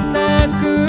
咲く